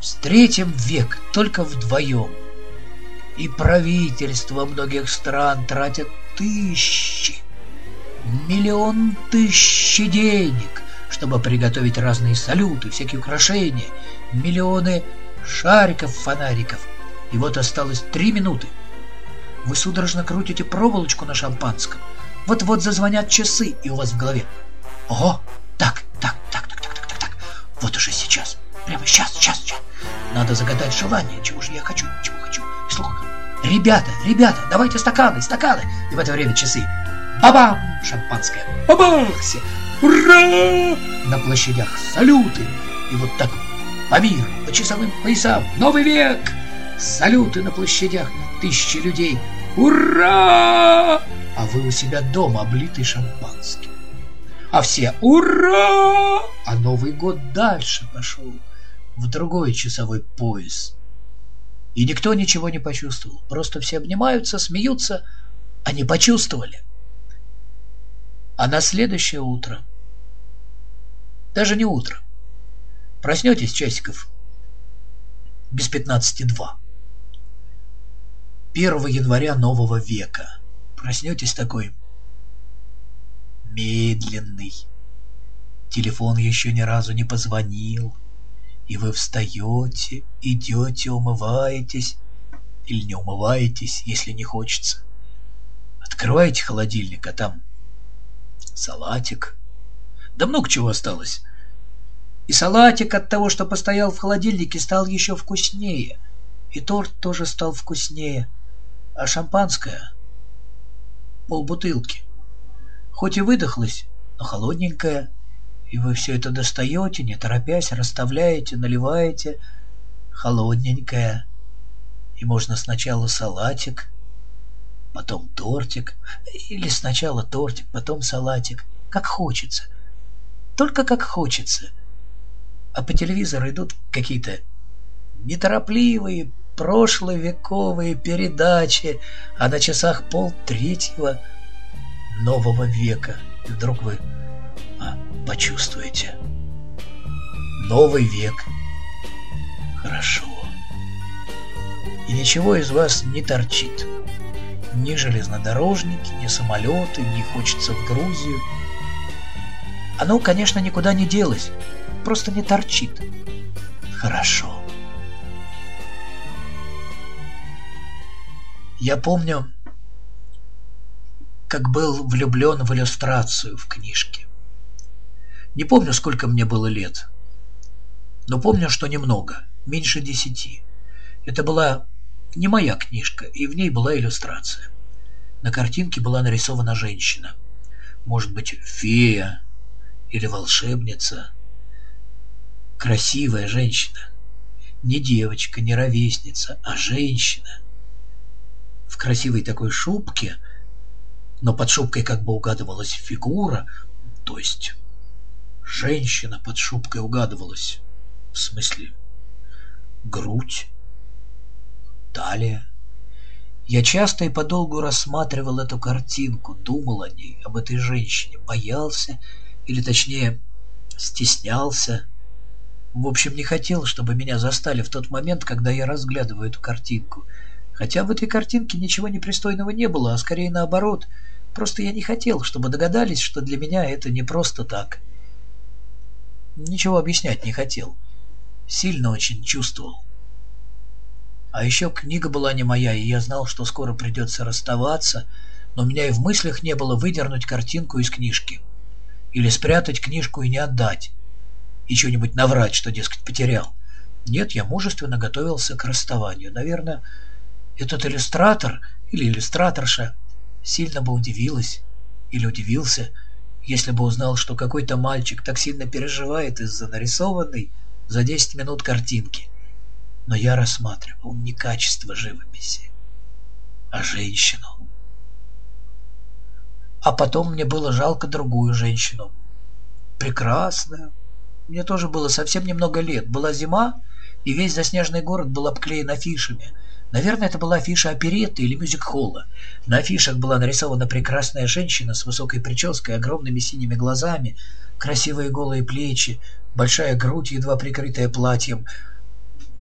Встретим век только вдвоем. И правительства многих стран тратят тысячи, миллион тысяч денег, чтобы приготовить разные салюты, всякие украшения, миллионы шариков-фонариков. И вот осталось три минуты. Вы судорожно крутите проволочку на шампанском. Вот-вот зазвонят часы, и у вас в голове. Ого! Так, так, так, так, так, так, так, так. Вот уже сейчас. Прямо сейчас, сейчас. Надо загадать желание. Чего же я хочу? Чего хочу? Слух. Ребята, ребята, давайте стаканы, стаканы. И в это время часы. Бабам! Шампанское. Бабахся! Ура! На площадях салюты. И вот так по миру, по часовым поясам. Новый век! Салюты на площадях. Тысячи людей. Ура! А вы у себя дома облитый шампанским. А все «Ура!» А Новый год дальше пошел, в другой часовой пояс. И никто ничего не почувствовал. Просто все обнимаются, смеются, а не почувствовали. А на следующее утро, даже не утро, проснетесь часиков без пятнадцати два. 1 января нового века. Проснетесь такой медленный. Телефон еще ни разу не позвонил. И вы встаете, идете, умываетесь. Или не умываетесь, если не хочется. Открываете холодильник, а там салатик. Да много чего осталось. И салатик от того, что постоял в холодильнике, стал еще вкуснее. И торт тоже стал вкуснее а шампанское — полбутылки. Хоть и выдохлось, но холодненькое, и вы все это достаете, не торопясь, расставляете, наливаете, холодненькое. И можно сначала салатик, потом тортик, или сначала тортик, потом салатик, как хочется. Только как хочется. А по телевизору идут какие-то неторопливые, прошловековые передачи, а на часах пол третьего нового века. И вдруг вы почувствуете. Новый век. Хорошо. И ничего из вас не торчит. Ни железнодорожники, ни самолеты, не хочется в Грузию. Оно, конечно, никуда не делось, просто не торчит. Хорошо. Я помню, как был влюблен в иллюстрацию в книжке. Не помню, сколько мне было лет, но помню, что немного, меньше десяти. Это была не моя книжка, и в ней была иллюстрация. На картинке была нарисована женщина. Может быть, фея или волшебница. Красивая женщина. Не девочка, не ровесница, а женщина – в красивой такой шубке, но под шубкой как бы угадывалась фигура, то есть женщина под шубкой угадывалась, в смысле грудь, талия. Я часто и подолгу рассматривал эту картинку, думал о ней, об этой женщине, боялся, или точнее стеснялся. В общем, не хотел, чтобы меня застали в тот момент, когда я разглядываю эту картинку — Хотя в этой картинке ничего непристойного не было, а скорее наоборот. Просто я не хотел, чтобы догадались, что для меня это не просто так. Ничего объяснять не хотел. Сильно очень чувствовал. А еще книга была не моя, и я знал, что скоро придется расставаться, но у меня и в мыслях не было выдернуть картинку из книжки. Или спрятать книжку и не отдать. И что-нибудь наврать, что, дескать, потерял. Нет, я мужественно готовился к расставанию. Наверное, этот иллюстратор или иллюстраторша сильно бы удивилась или удивился, если бы узнал, что какой-то мальчик так сильно переживает из-за нарисованной за 10 минут картинки. Но я рассматривал не качество живописи, а женщину. А потом мне было жалко другую женщину. Прекрасную. Мне тоже было совсем немного лет. Была зима, и весь заснеженный город был обклеен афишами – Наверное, это была афиша оперетты или мюзик-холла. На афишах была нарисована прекрасная женщина с высокой прической, огромными синими глазами, красивые голые плечи, большая грудь, едва прикрытая платьем,